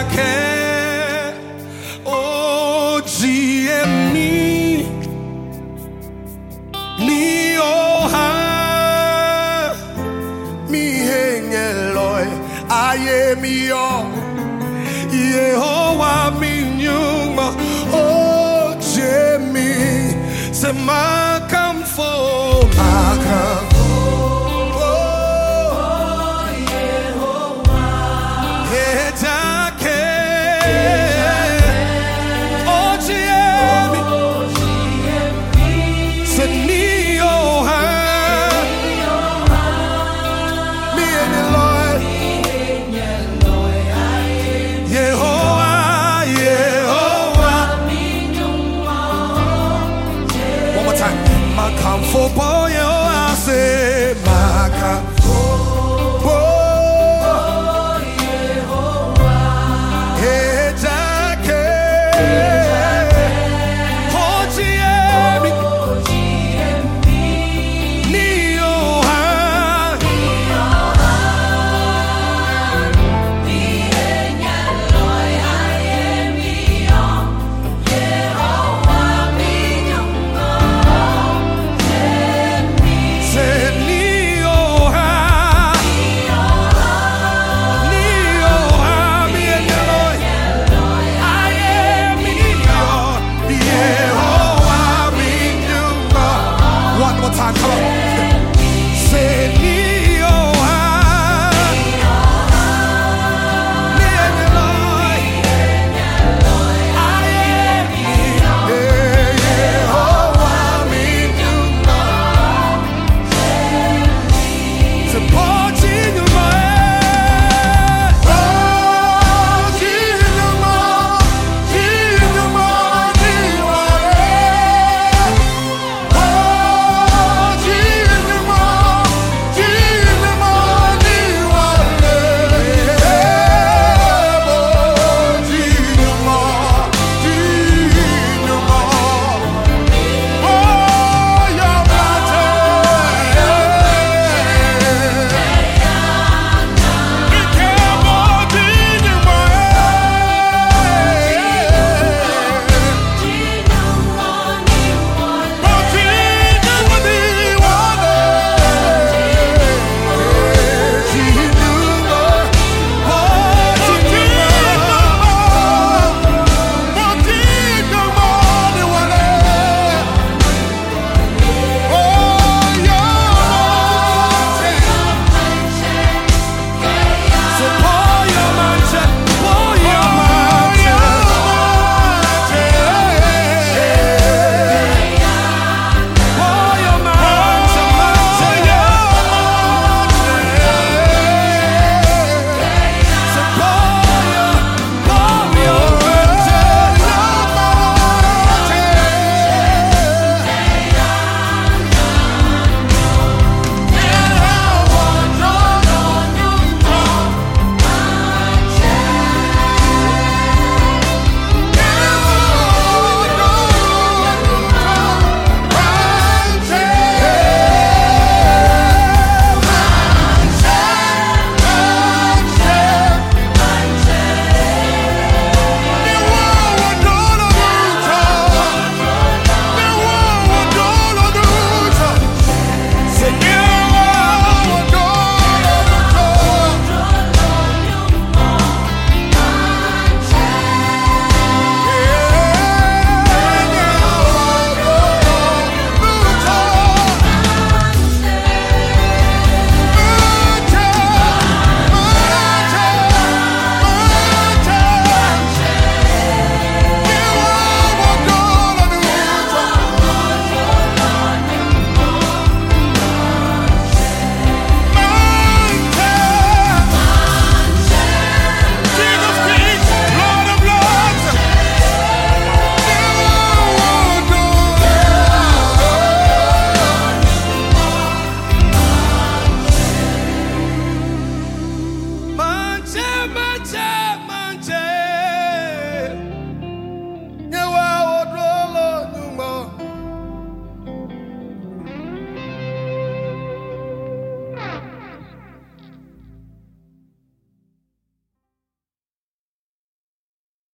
ejake ojiemi oh, ni oha. Mi hengeloi. Aye mi yo Yehowa mi nyuma. Oh, Ojemi se makamfo Come on.